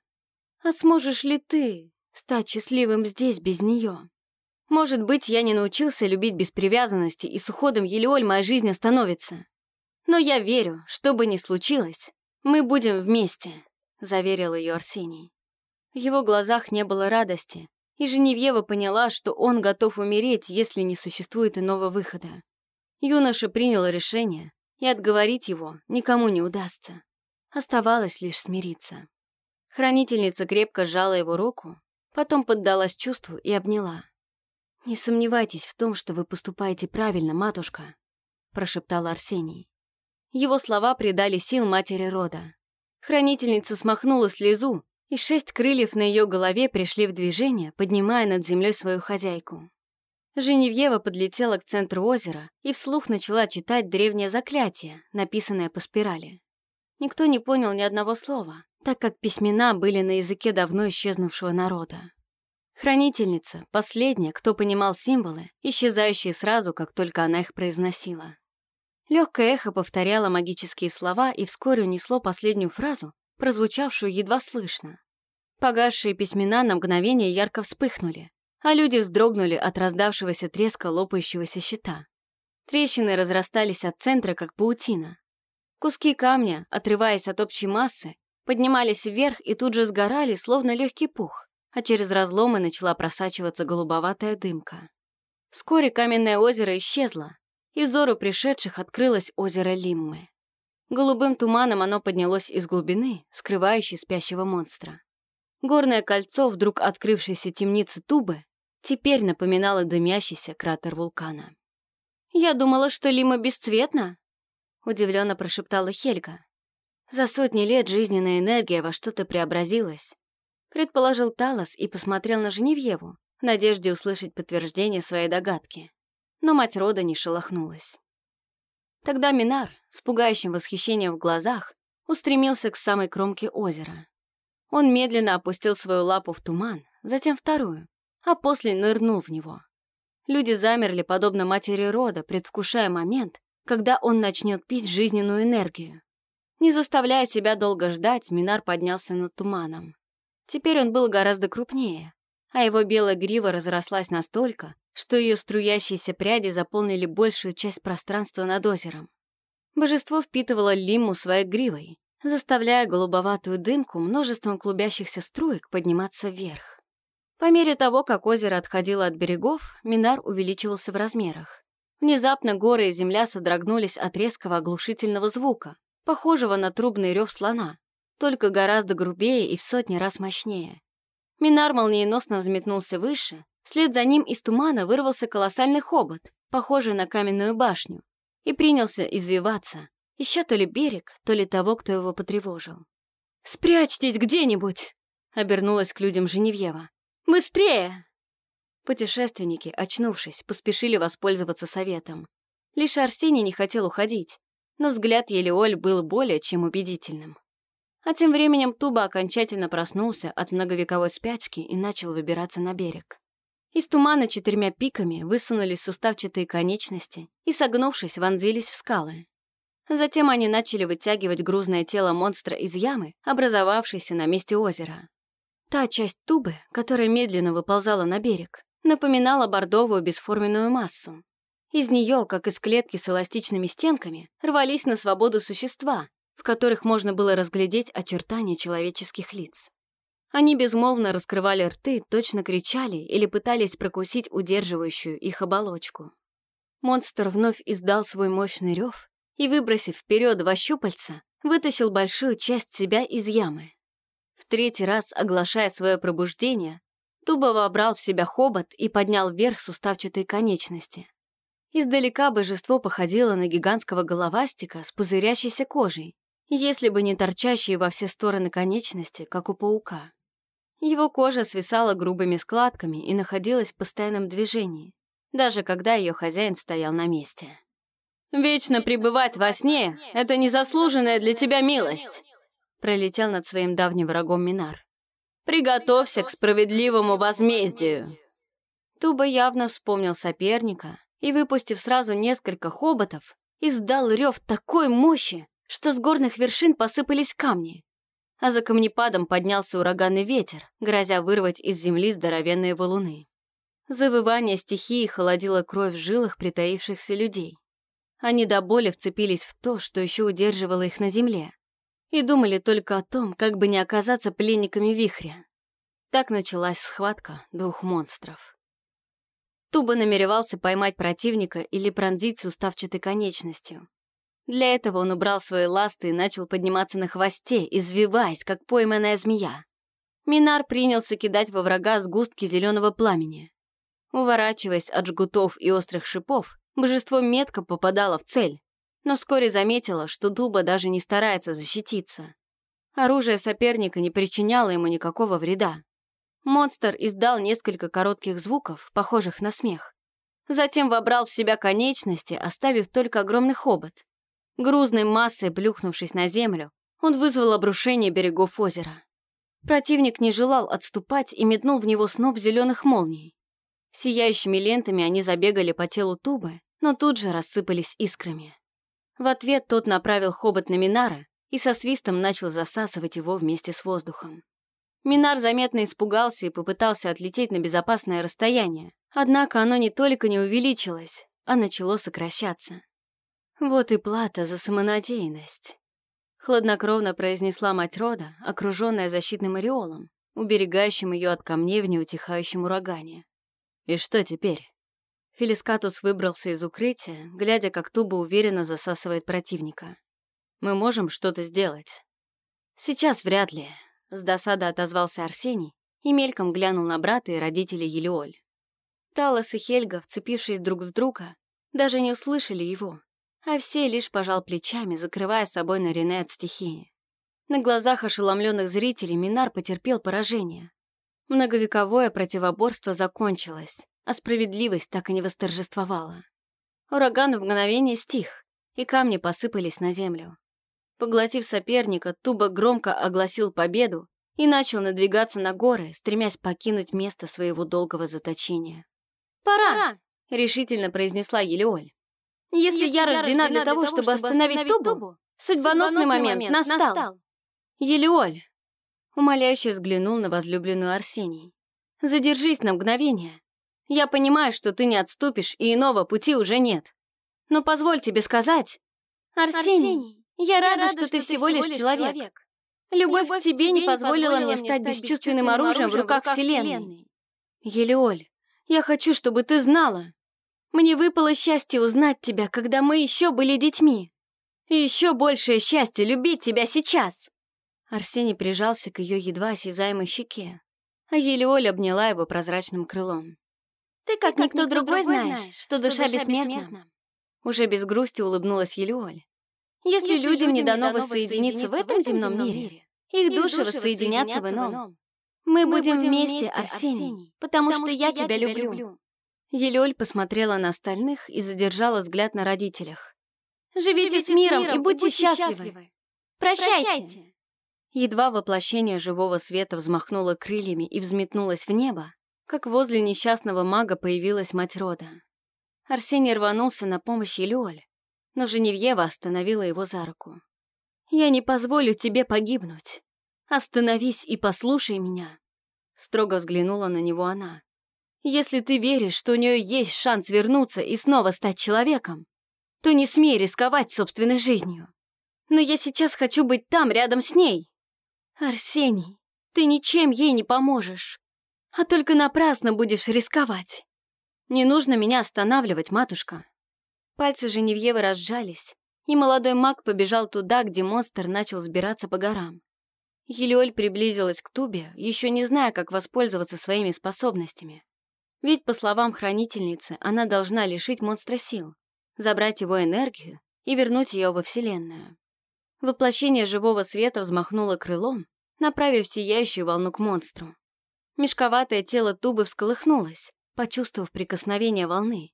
А сможешь ли ты стать счастливым здесь без нее? Может быть, я не научился любить без привязанности, и с уходом Елеоль моя жизнь остановится. Но я верю, что бы ни случилось, мы будем вместе, заверил ее Арсений. В его глазах не было радости, и Женевьева поняла, что он готов умереть, если не существует иного выхода. Юноша принял решение, и отговорить его никому не удастся. Оставалось лишь смириться. Хранительница крепко сжала его руку, потом поддалась чувству и обняла. «Не сомневайтесь в том, что вы поступаете правильно, матушка», — прошептал Арсений. Его слова придали сил матери рода. Хранительница смахнула слезу, и шесть крыльев на ее голове пришли в движение, поднимая над землей свою хозяйку. Женевьева подлетела к центру озера и вслух начала читать древнее заклятие, написанное по спирали. Никто не понял ни одного слова, так как письмена были на языке давно исчезнувшего народа. Хранительница, последняя, кто понимал символы, исчезающие сразу, как только она их произносила. Легкое эхо повторяло магические слова и вскоре унесло последнюю фразу, прозвучавшую едва слышно. Погасшие письмена на мгновение ярко вспыхнули, а люди вздрогнули от раздавшегося треска лопающегося щита. Трещины разрастались от центра, как паутина. Куски камня, отрываясь от общей массы, поднимались вверх и тут же сгорали, словно легкий пух, а через разломы начала просачиваться голубоватая дымка. Вскоре каменное озеро исчезло, и взору пришедших открылось озеро Лиммы. Голубым туманом оно поднялось из глубины, скрывающей спящего монстра. Горное кольцо вдруг открывшейся темницы Тубы теперь напоминало дымящийся кратер вулкана. «Я думала, что Лима бесцветна», — удивленно прошептала Хельга. «За сотни лет жизненная энергия во что-то преобразилась», — предположил Талос и посмотрел на Женевьеву, в надежде услышать подтверждение своей догадки. Но мать рода не шелохнулась. Тогда Минар, с пугающим восхищением в глазах, устремился к самой кромке озера. Он медленно опустил свою лапу в туман, затем вторую, а после нырнул в него. Люди замерли, подобно матери рода, предвкушая момент, когда он начнет пить жизненную энергию. Не заставляя себя долго ждать, Минар поднялся над туманом. Теперь он был гораздо крупнее, а его белая грива разрослась настолько, что ее струящиеся пряди заполнили большую часть пространства над озером. Божество впитывало лиму своей гривой, заставляя голубоватую дымку множеством клубящихся струек подниматься вверх. По мере того, как озеро отходило от берегов, Минар увеличивался в размерах. Внезапно горы и земля содрогнулись от резкого оглушительного звука, похожего на трубный рев слона, только гораздо грубее и в сотни раз мощнее. Минар молниеносно взметнулся выше, вслед за ним из тумана вырвался колоссальный хобот, похожий на каменную башню, и принялся извиваться, ища то ли берег, то ли того, кто его потревожил. «Спрячьтесь где-нибудь!» — обернулась к людям Женевьева. Быстрее!» Путешественники, очнувшись, поспешили воспользоваться советом. Лишь Арсений не хотел уходить, но взгляд Елеоль был более чем убедительным. А тем временем Туба окончательно проснулся от многовековой спячки и начал выбираться на берег. Из тумана четырьмя пиками высунулись суставчатые конечности и, согнувшись, вонзились в скалы. Затем они начали вытягивать грузное тело монстра из ямы, образовавшейся на месте озера. Та часть тубы, которая медленно выползала на берег, напоминала бордовую бесформенную массу. Из нее, как из клетки с эластичными стенками, рвались на свободу существа, в которых можно было разглядеть очертания человеческих лиц. Они безмолвно раскрывали рты, точно кричали или пытались прокусить удерживающую их оболочку. Монстр вновь издал свой мощный рев и, выбросив вперед два щупальца, вытащил большую часть себя из ямы. В третий раз, оглашая свое пробуждение, Туба вобрал в себя хобот и поднял вверх суставчатые конечности. Издалека божество походило на гигантского головастика с пузырящейся кожей, если бы не торчащие во все стороны конечности, как у паука. Его кожа свисала грубыми складками и находилась в постоянном движении, даже когда ее хозяин стоял на месте. Вечно пребывать во сне — это незаслуженная для тебя милость. Пролетел над своим давним врагом Минар. Приготовься к справедливому возмездию. Туба явно вспомнил соперника и, выпустив сразу несколько хоботов, издал рев такой мощи, что с горных вершин посыпались камни. А за камнепадом поднялся ураганный ветер, грозя вырвать из земли здоровенные валуны. Завывание стихии холодило кровь в жилах притаившихся людей. Они до боли вцепились в то, что еще удерживало их на земле, и думали только о том, как бы не оказаться пленниками вихря. Так началась схватка двух монстров. Туба намеревался поймать противника или пронзить суставчатой конечностью. Для этого он убрал свои ласты и начал подниматься на хвосте, извиваясь, как пойманная змея. Минар принялся кидать во врага сгустки зеленого пламени. Уворачиваясь от жгутов и острых шипов, божество метко попадало в цель, но вскоре заметила, что Дуба даже не старается защититься. Оружие соперника не причиняло ему никакого вреда. Монстр издал несколько коротких звуков, похожих на смех. Затем вобрал в себя конечности, оставив только огромный хобот. Грузной массой плюхнувшись на землю, он вызвал обрушение берегов озера. Противник не желал отступать и метнул в него сноп зеленых молний. Сияющими лентами они забегали по телу Тубы, но тут же рассыпались искрами. В ответ тот направил хобот на Минара и со свистом начал засасывать его вместе с воздухом. Минар заметно испугался и попытался отлететь на безопасное расстояние, однако оно не только не увеличилось, а начало сокращаться. Вот и плата за самонадеянность. Хладнокровно произнесла мать рода, окруженная защитным ореолом, уберегающим ее от камней в неутихающем урагане. И что теперь? Фелискатус выбрался из укрытия, глядя, как Туба уверенно засасывает противника. Мы можем что-то сделать. Сейчас вряд ли. С досады отозвался Арсений и мельком глянул на брата и родителей Елеоль. Талос и Хельга, вцепившись друг в друга, даже не услышали его, а все лишь пожал плечами, закрывая собой Нарине от стихии. На глазах ошеломленных зрителей Минар потерпел поражение. Многовековое противоборство закончилось, а справедливость так и не восторжествовала. Ураган в мгновение стих, и камни посыпались на землю. Поглотив соперника, Туба громко огласил победу и начал надвигаться на горы, стремясь покинуть место своего долгого заточения. «Пора!», — решительно произнесла Елеоль. Если, Если я рождена для того, чтобы остановить Тубу, Тубу судьбоносный момент, момент настал. настал. Елеоль, умоляюще взглянул на возлюбленную Арсений. Задержись на мгновение. Я понимаю, что ты не отступишь, и иного пути уже нет. Но позволь тебе сказать... Арсений, я, я рада, что, что ты всего лишь человек. человек. Любовь, Любовь к тебе не позволила мне стать бесчувственным оружием в руках Вселенной. Елеоль, я хочу, чтобы ты знала, мне выпало счастье узнать тебя, когда мы еще были детьми. И еще большее счастье любить тебя сейчас. Арсений прижался к ее едва осязаемой щеке, а Елеоль обняла его прозрачным крылом. Ты, как, Ты никто, никто другой, знаешь, что, что душа, душа бессмертна. бессмертна. Уже без грусти улыбнулась Елеоль. Если, Если людям не дано воссоединиться в этом земном мире, их души воссоединятся в ином. Мы будем вместе, Арсений, потому что я тебя люблю. Елёль посмотрела на остальных и задержала взгляд на родителях. «Живите, Живите с, миром с миром и будьте, будьте счастливы. счастливы! Прощайте!» Едва воплощение живого света взмахнуло крыльями и взметнулось в небо, как возле несчастного мага появилась мать рода. Арсений рванулся на помощь Елёль, но Женевьева остановила его за руку. «Я не позволю тебе погибнуть. Остановись и послушай меня!» Строго взглянула на него она. Если ты веришь, что у нее есть шанс вернуться и снова стать человеком, то не смей рисковать собственной жизнью. Но я сейчас хочу быть там, рядом с ней. Арсений, ты ничем ей не поможешь, а только напрасно будешь рисковать. Не нужно меня останавливать, матушка. Пальцы Женевьевы разжались, и молодой маг побежал туда, где монстр начал сбираться по горам. Елеоль приблизилась к Тубе, еще не зная, как воспользоваться своими способностями. Ведь, по словам хранительницы, она должна лишить монстра сил, забрать его энергию и вернуть ее во Вселенную. Воплощение живого света взмахнуло крылом, направив сияющую волну к монстру. Мешковатое тело тубы всколыхнулось, почувствовав прикосновение волны.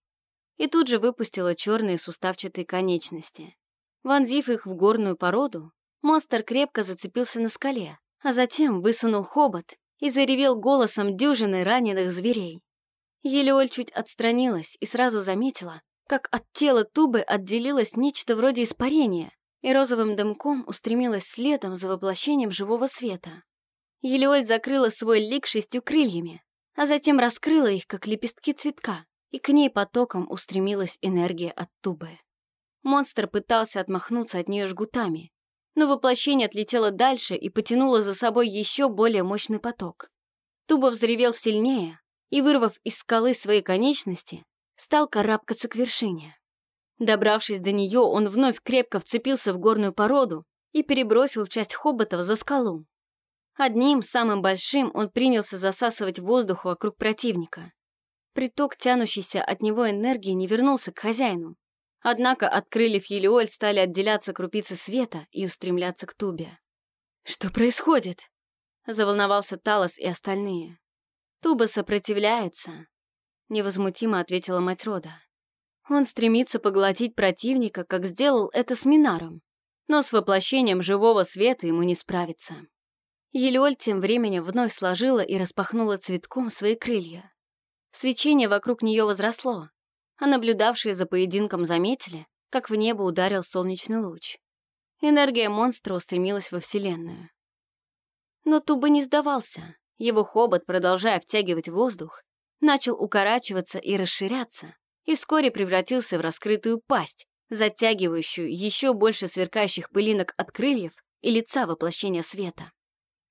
и тут же выпустила черные суставчатые конечности. Вонзив их в горную породу, монстр крепко зацепился на скале, а затем высунул хобот и заревел голосом дюжины раненых зверей. Елеоль чуть отстранилась и сразу заметила, как от тела тубы отделилось нечто вроде испарения, и розовым дымком устремилась следом за воплощением живого света. Елеоль закрыла свой лик шестью крыльями, а затем раскрыла их, как лепестки цветка, и к ней потоком устремилась энергия от тубы. Монстр пытался отмахнуться от нее жгутами, но воплощение отлетело дальше и потянуло за собой еще более мощный поток. Туба взревел сильнее и, вырвав из скалы свои конечности, стал карабкаться к вершине. Добравшись до нее, он вновь крепко вцепился в горную породу и перебросил часть хоботов за скалу. Одним, самым большим, он принялся засасывать воздух вокруг противника. Приток, тянущийся от него энергии, не вернулся к хозяину. Однако от крыльев Елиоль стали отделяться крупицы света и устремляться к Тубе. «Что происходит?» — заволновался Талос и остальные. «Туба сопротивляется», — невозмутимо ответила мать рода. «Он стремится поглотить противника, как сделал это с Минаром, но с воплощением живого света ему не справиться». Елиоль тем временем вновь сложила и распахнула цветком свои крылья. Свечение вокруг нее возросло, а наблюдавшие за поединком заметили, как в небо ударил солнечный луч. Энергия монстра устремилась во Вселенную. Но Туба не сдавался. Его хобот, продолжая втягивать воздух, начал укорачиваться и расширяться, и вскоре превратился в раскрытую пасть, затягивающую еще больше сверкающих пылинок от крыльев и лица воплощения света.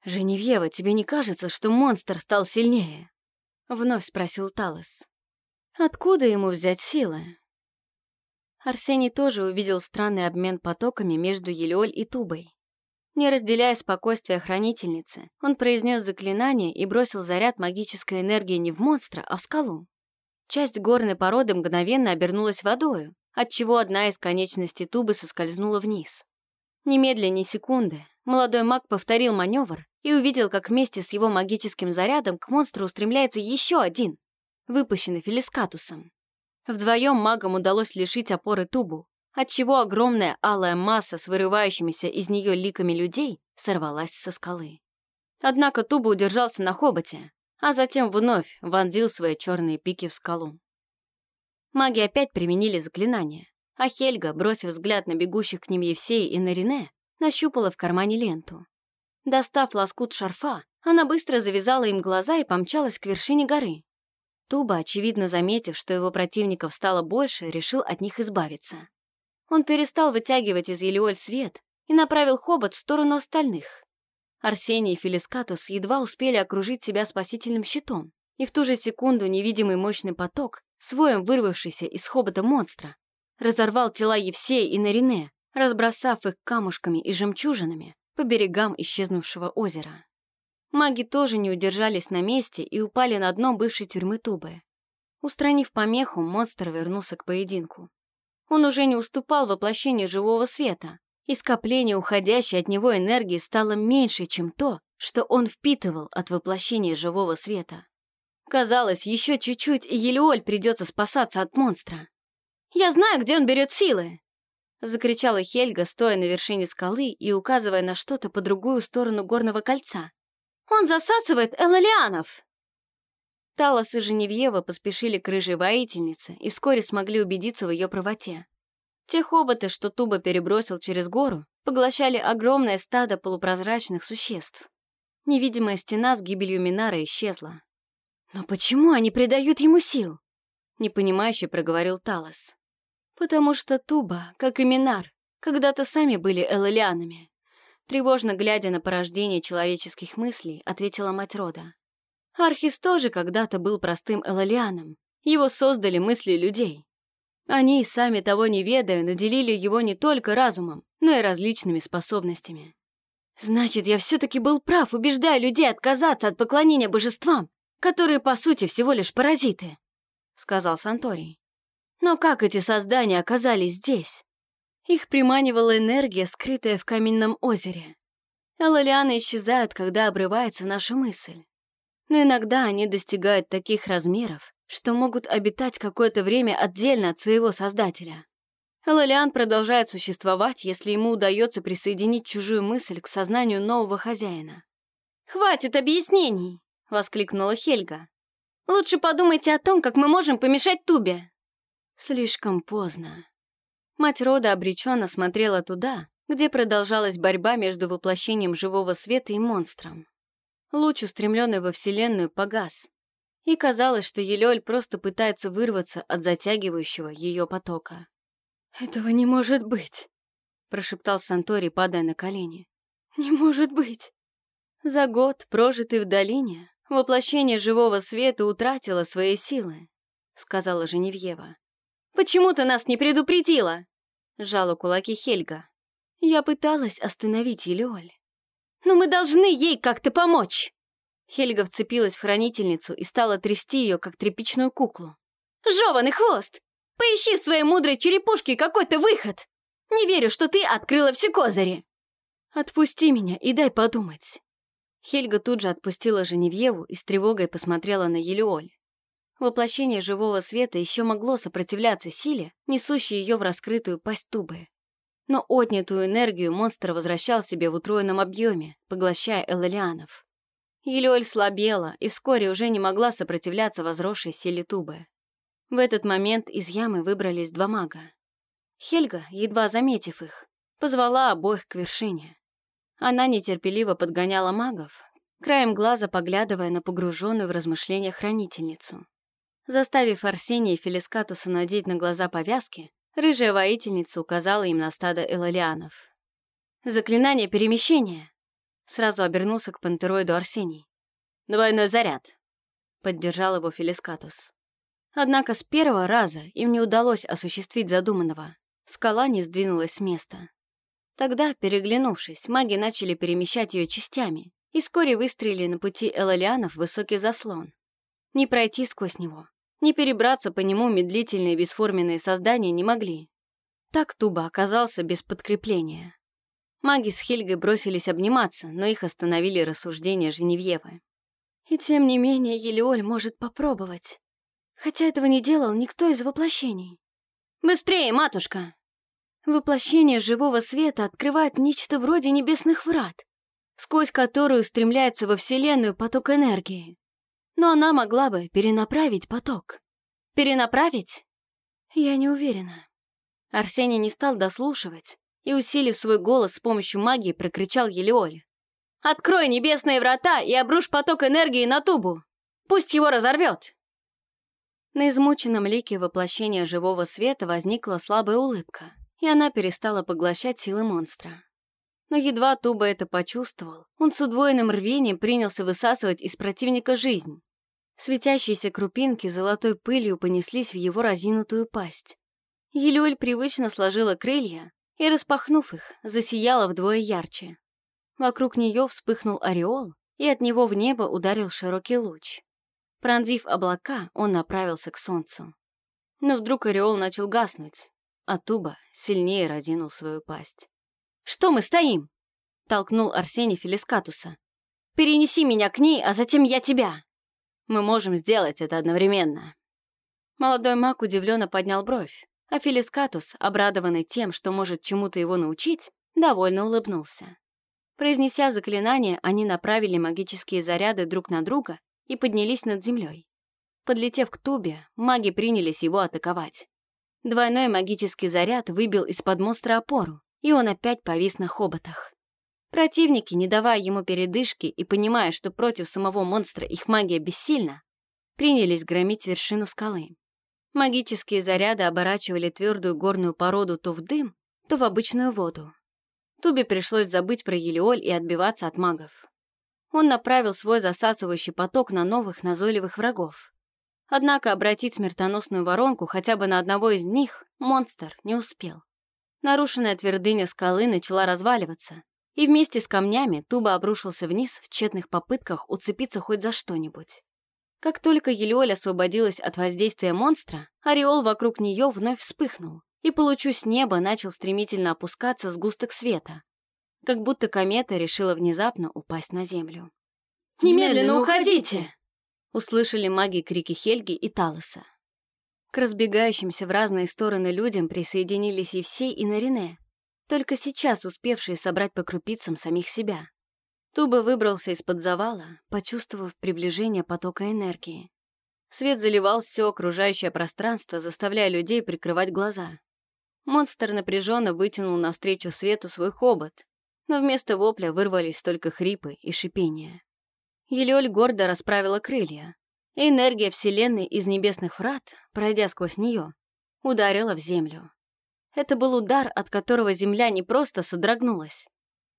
«Женевьева, тебе не кажется, что монстр стал сильнее?» — вновь спросил Талос. Откуда ему взять силы? Арсений тоже увидел странный обмен потоками между Елеоль и Тубой. Не разделяя спокойствия хранительницы, он произнес заклинание и бросил заряд магической энергии не в монстра, а в скалу. Часть горной породы мгновенно обернулась водою, отчего одна из конечностей тубы соскользнула вниз. Немедля ни секунды молодой маг повторил маневр и увидел, как вместе с его магическим зарядом к монстру устремляется еще один, выпущенный Фелискатусом. Вдвоем магам удалось лишить опоры тубу, отчего огромная алая масса с вырывающимися из нее ликами людей сорвалась со скалы. Однако туба удержался на хоботе, а затем вновь вонзил свои черные пики в скалу. Маги опять применили заклинание, а Хельга, бросив взгляд на бегущих к ним Евсея и Нарине, нащупала в кармане ленту. Достав лоскут шарфа, она быстро завязала им глаза и помчалась к вершине горы. Туба, очевидно заметив, что его противников стало больше, решил от них избавиться. Он перестал вытягивать из Елиоль свет и направил хобот в сторону остальных. Арсений и Фелискатус едва успели окружить себя спасительным щитом, и в ту же секунду невидимый мощный поток, своем вырвавшийся из хобота монстра, разорвал тела Евсея и Нарине, разбросав их камушками и жемчужинами по берегам исчезнувшего озера. Маги тоже не удержались на месте и упали на дно бывшей тюрьмы Тубы. Устранив помеху, монстр вернулся к поединку. Он уже не уступал воплощению живого света, и скопление уходящей от него энергии стало меньше, чем то, что он впитывал от воплощения живого света. Казалось, еще чуть-чуть, и Елеоль придется спасаться от монстра. «Я знаю, где он берет силы!» Закричала Хельга, стоя на вершине скалы и указывая на что-то по другую сторону горного кольца. Он засасывает элалианов!» Талос и Женевьева поспешили к рыжей воительнице и вскоре смогли убедиться в ее правоте. Те хоботы, что Туба перебросил через гору, поглощали огромное стадо полупрозрачных существ. Невидимая стена с гибелью Минара исчезла. «Но почему они придают ему сил?» — непонимающе проговорил Талос. «Потому что Туба, как и Минар, когда-то сами были элалианами. Тревожно глядя на порождение человеческих мыслей, ответила мать рода. Архис тоже когда-то был простым элалианом. Его создали мысли людей. Они, сами того не ведая, наделили его не только разумом, но и различными способностями. Значит, я все-таки был прав, убеждая людей отказаться от поклонения божествам, которые, по сути, всего лишь паразиты, — сказал Санторий. Но как эти создания оказались здесь? Их приманивала энергия, скрытая в каменном озере. Элолианы исчезают, когда обрывается наша мысль. Но иногда они достигают таких размеров, что могут обитать какое-то время отдельно от своего создателя. Элолиан продолжает существовать, если ему удается присоединить чужую мысль к сознанию нового хозяина. «Хватит объяснений!» — воскликнула Хельга. «Лучше подумайте о том, как мы можем помешать Тубе!» Слишком поздно. Мать рода обреченно смотрела туда, где продолжалась борьба между воплощением живого света и монстром. Луч, устремленный во Вселенную, погас, и казалось, что Елёль просто пытается вырваться от затягивающего ее потока. «Этого не может быть!» — прошептал Сантори, падая на колени. «Не может быть!» За год, прожитый в долине, воплощение живого света утратило свои силы, — сказала Женевьева. «Почему ты нас не предупредила?» — сжала кулаки Хельга. Я пыталась остановить Елеоль. «Но мы должны ей как-то помочь!» Хельга вцепилась в хранительницу и стала трясти ее, как тряпичную куклу. «Жеванный хвост! Поищи в своей мудрой черепушке какой-то выход! Не верю, что ты открыла все козыри!» «Отпусти меня и дай подумать!» Хельга тут же отпустила Женевьеву и с тревогой посмотрела на Елеоль. Воплощение живого света еще могло сопротивляться силе, несущей ее в раскрытую пасть тубы. Но отнятую энергию монстр возвращал себе в утроенном объеме, поглощая эллианов. Елеоль слабела и вскоре уже не могла сопротивляться возросшей силе тубы. В этот момент из ямы выбрались два мага. Хельга, едва заметив их, позвала обоих к вершине. Она нетерпеливо подгоняла магов, краем глаза поглядывая на погруженную в размышления хранительницу. Заставив Арсения и Фелискатуса надеть на глаза повязки, рыжая воительница указала им на стадо элолианов. «Заклинание перемещения!» Сразу обернулся к пантероиду Арсений. «Двойной заряд!» Поддержал его Фелискатус. Однако с первого раза им не удалось осуществить задуманного. Скала не сдвинулась с места. Тогда, переглянувшись, маги начали перемещать ее частями и вскоре выстрелили на пути элолианов высокий заслон. Не пройти сквозь него, не перебраться по нему медлительные бесформенные создания не могли. Так Туба оказался без подкрепления. Маги с Хельгой бросились обниматься, но их остановили рассуждения Женевьевы. И тем не менее Елеоль может попробовать. Хотя этого не делал никто из воплощений. «Быстрее, матушка!» Воплощение живого света открывает нечто вроде небесных врат, сквозь которую стремляется во Вселенную поток энергии. Но она могла бы перенаправить поток. Перенаправить? Я не уверена. Арсений не стал дослушивать и, усилив свой голос с помощью магии, прокричал Елеоль. «Открой небесные врата и обрушь поток энергии на тубу! Пусть его разорвет!» На измученном лике воплощения живого света возникла слабая улыбка и она перестала поглощать силы монстра. Но едва Туба это почувствовал, он с удвоенным рвением принялся высасывать из противника жизнь. Светящиеся крупинки золотой пылью понеслись в его разинутую пасть. Елюль привычно сложила крылья и, распахнув их, засияла вдвое ярче. Вокруг нее вспыхнул ореол, и от него в небо ударил широкий луч. Пронзив облака, он направился к солнцу. Но вдруг ореол начал гаснуть, а Туба сильнее разинул свою пасть. «Что мы стоим?» — толкнул Арсений Фелискатуса. «Перенеси меня к ней, а затем я тебя!» «Мы можем сделать это одновременно». Молодой маг удивленно поднял бровь, а Фелискатус, обрадованный тем, что может чему-то его научить, довольно улыбнулся. Произнеся заклинание, они направили магические заряды друг на друга и поднялись над землей. Подлетев к Тубе, маги принялись его атаковать. Двойной магический заряд выбил из-под монстра опору, и он опять повис на хоботах. Противники, не давая ему передышки и понимая, что против самого монстра их магия бессильна, принялись громить вершину скалы. Магические заряды оборачивали твердую горную породу то в дым, то в обычную воду. Тубе пришлось забыть про Елеоль и отбиваться от магов. Он направил свой засасывающий поток на новых назойливых врагов. Однако обратить смертоносную воронку хотя бы на одного из них монстр не успел. Нарушенная твердыня скалы начала разваливаться, и вместе с камнями туба обрушился вниз в тщетных попытках уцепиться хоть за что-нибудь. Как только Елеоль освободилась от воздействия монстра, ореол вокруг нее вновь вспыхнул, и, получу с неба, начал стремительно опускаться сгусток света, как будто комета решила внезапно упасть на землю. «Немедленно уходите!» услышали маги крики Хельги и Талоса. К разбегающимся в разные стороны людям присоединились и все, и Нарине, только сейчас успевшие собрать по крупицам самих себя. Туба выбрался из-под завала, почувствовав приближение потока энергии. Свет заливал все окружающее пространство, заставляя людей прикрывать глаза. Монстр напряженно вытянул навстречу свету свой хобот, но вместо вопля вырвались только хрипы и шипения. Елеоль гордо расправила крылья, энергия Вселенной из небесных врат, пройдя сквозь нее, ударила в землю. Это был удар, от которого земля не просто содрогнулась.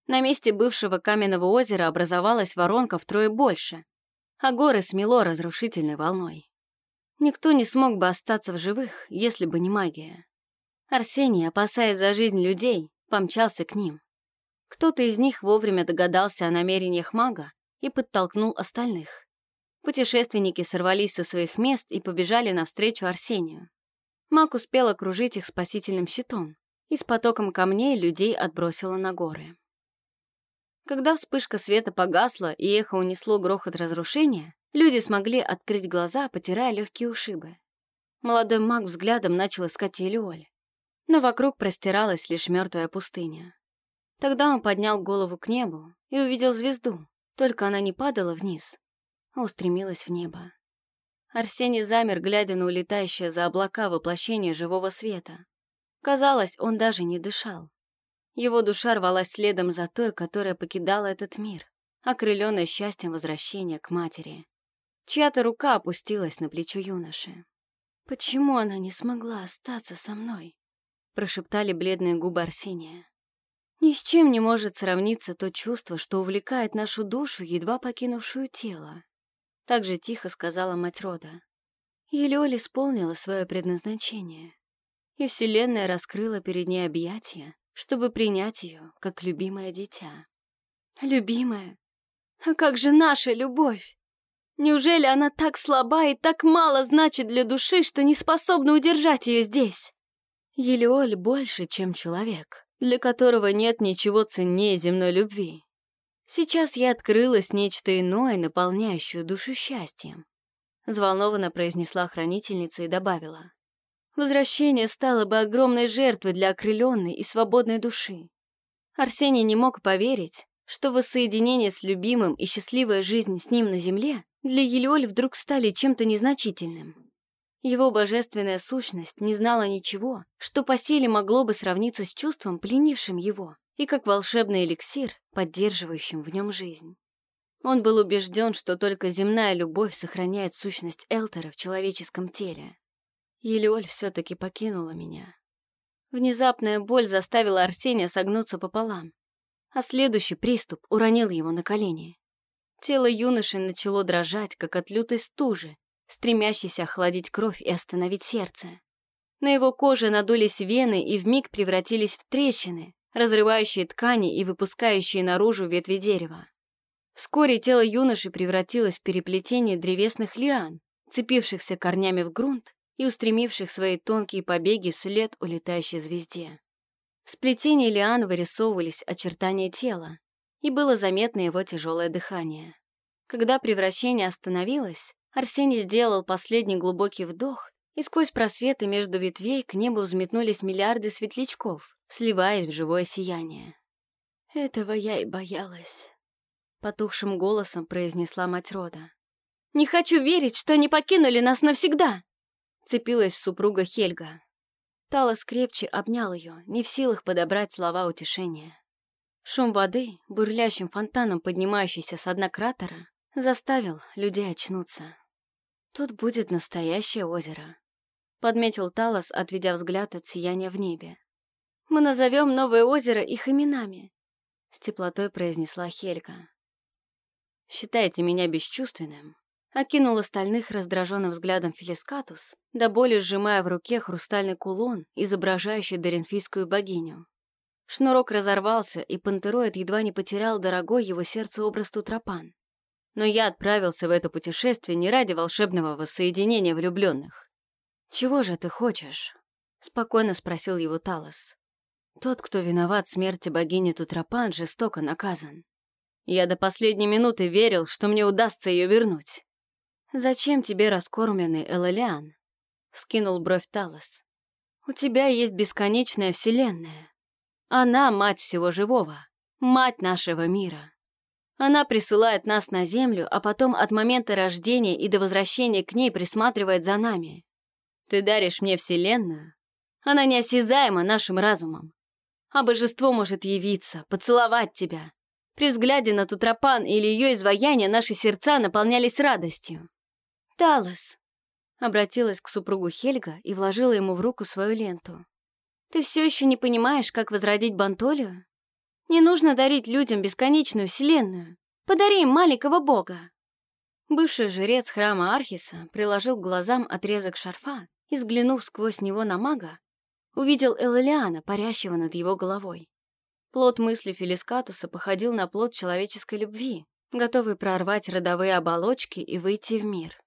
На месте бывшего каменного озера образовалась воронка втрое больше, а горы смело разрушительной волной. Никто не смог бы остаться в живых, если бы не магия. Арсений, опасаясь за жизнь людей, помчался к ним. Кто-то из них вовремя догадался о намерениях мага и подтолкнул остальных. Путешественники сорвались со своих мест и побежали навстречу Арсению. Маг успел окружить их спасительным щитом, и с потоком камней людей отбросило на горы. Когда вспышка света погасла и эхо унесло грохот разрушения, люди смогли открыть глаза, потирая легкие ушибы. Молодой маг взглядом начал искать Элиоль, но вокруг простиралась лишь мертвая пустыня. Тогда он поднял голову к небу и увидел звезду, только она не падала вниз, устремилась в небо. Арсений замер, глядя на улетающее за облака воплощение живого света. Казалось, он даже не дышал. Его душа рвалась следом за той, которая покидала этот мир, окрыленная счастьем возвращения к матери. Чья-то рука опустилась на плечо юноши. «Почему она не смогла остаться со мной?» прошептали бледные губы Арсения. Ни с чем не может сравниться то чувство, что увлекает нашу душу, едва покинувшую тело. Так же тихо сказала мать рода. Елеоль исполнила свое предназначение, и Вселенная раскрыла перед ней объятия, чтобы принять ее как любимое дитя. Любимая? А как же наша любовь? Неужели она так слаба и так мало значит для души, что не способна удержать ее здесь? Елеоль больше, чем человек, для которого нет ничего ценнее земной любви. Сейчас я открылась нечто иное, наполняющее душу счастьем. Взволнованно произнесла хранительница и добавила. Возвращение стало бы огромной жертвой для окрыленной и свободной души. Арсений не мог поверить, что воссоединение с любимым и счастливая жизнь с ним на земле для Елеоль вдруг стали чем-то незначительным. Его божественная сущность не знала ничего, что по силе могло бы сравниться с чувством, пленившим его и как волшебный эликсир, поддерживающим в нем жизнь. Он был убежден, что только земная любовь сохраняет сущность Элтера в человеческом теле. Елеоль все-таки покинула меня. Внезапная боль заставила Арсения согнуться пополам, а следующий приступ уронил его на колени. Тело юноши начало дрожать, как от лютой стужи, стремящейся охладить кровь и остановить сердце. На его коже надулись вены и вмиг превратились в трещины, разрывающие ткани и выпускающие наружу ветви дерева. Вскоре тело юноши превратилось в переплетение древесных лиан, цепившихся корнями в грунт и устремивших свои тонкие побеги вслед улетающей звезде. В сплетении лиан вырисовывались очертания тела, и было заметно его тяжелое дыхание. Когда превращение остановилось, Арсений сделал последний глубокий вдох, и сквозь просветы между ветвей к небу взметнулись миллиарды светлячков, сливаясь в живое сияние. «Этого я и боялась», — потухшим голосом произнесла мать рода. «Не хочу верить, что они покинули нас навсегда!» — цепилась супруга Хельга. Талос крепче обнял ее, не в силах подобрать слова утешения. Шум воды, бурлящим фонтаном поднимающийся с дна кратера, заставил людей очнуться. «Тут будет настоящее озеро», — подметил Талос, отведя взгляд от сияния в небе. Мы назовем новое озеро их именами», — с теплотой произнесла Хелька. «Считайте меня бесчувственным», — окинул остальных раздраженным взглядом Фелискатус, до боли сжимая в руке хрустальный кулон, изображающий доренфийскую богиню. Шнурок разорвался, и пантероид едва не потерял дорогой его сердцу образ Тутропан. Но я отправился в это путешествие не ради волшебного воссоединения влюбленных. «Чего же ты хочешь?» — спокойно спросил его Талос. Тот, кто виноват в смерти богини Тутрапан, жестоко наказан. Я до последней минуты верил, что мне удастся ее вернуть. «Зачем тебе раскормленный Элэлиан?» — скинул бровь Талос. «У тебя есть бесконечная вселенная. Она — мать всего живого, мать нашего мира. Она присылает нас на Землю, а потом от момента рождения и до возвращения к ней присматривает за нами. Ты даришь мне вселенную. Она неосязаема нашим разумом. А божество может явиться, поцеловать тебя. При взгляде на Тутрапан или ее изваяние наши сердца наполнялись радостью. «Талос», — обратилась к супругу Хельга и вложила ему в руку свою ленту. «Ты все еще не понимаешь, как возродить Бантолию? Не нужно дарить людям бесконечную вселенную. Подари им маленького бога». Бывший жрец храма Архиса приложил к глазам отрезок шарфа и, взглянув сквозь него на мага, увидел Эллиана, парящего над его головой. Плод мысли Фелискатуса походил на плод человеческой любви, готовый прорвать родовые оболочки и выйти в мир.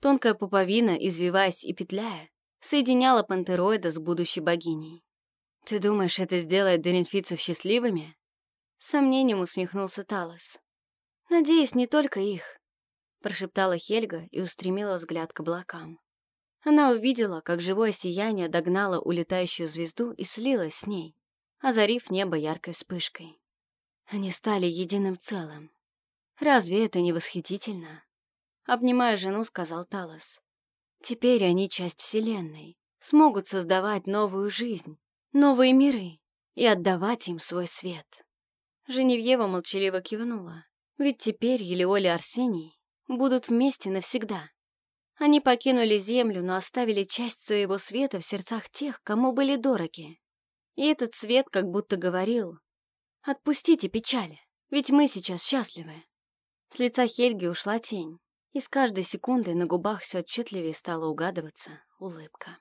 Тонкая пуповина, извиваясь и петляя, соединяла пантероида с будущей богиней. «Ты думаешь, это сделает деренфицев счастливыми?» С сомнением усмехнулся Талос. «Надеюсь, не только их», — прошептала Хельга и устремила взгляд к облакам. Она увидела, как живое сияние догнало улетающую звезду и слилось с ней, озарив небо яркой вспышкой. Они стали единым целым. Разве это не восхитительно? Обнимая жену, сказал Талос. Теперь они часть Вселенной, смогут создавать новую жизнь, новые миры и отдавать им свой свет. Женевьева молчаливо кивнула, ведь теперь Елеоль и Арсений будут вместе навсегда. Они покинули Землю, но оставили часть своего света в сердцах тех, кому были дороги. И этот свет как будто говорил «Отпустите печаль, ведь мы сейчас счастливы». С лица Хельги ушла тень, и с каждой секундой на губах все отчетливее стала угадываться улыбка.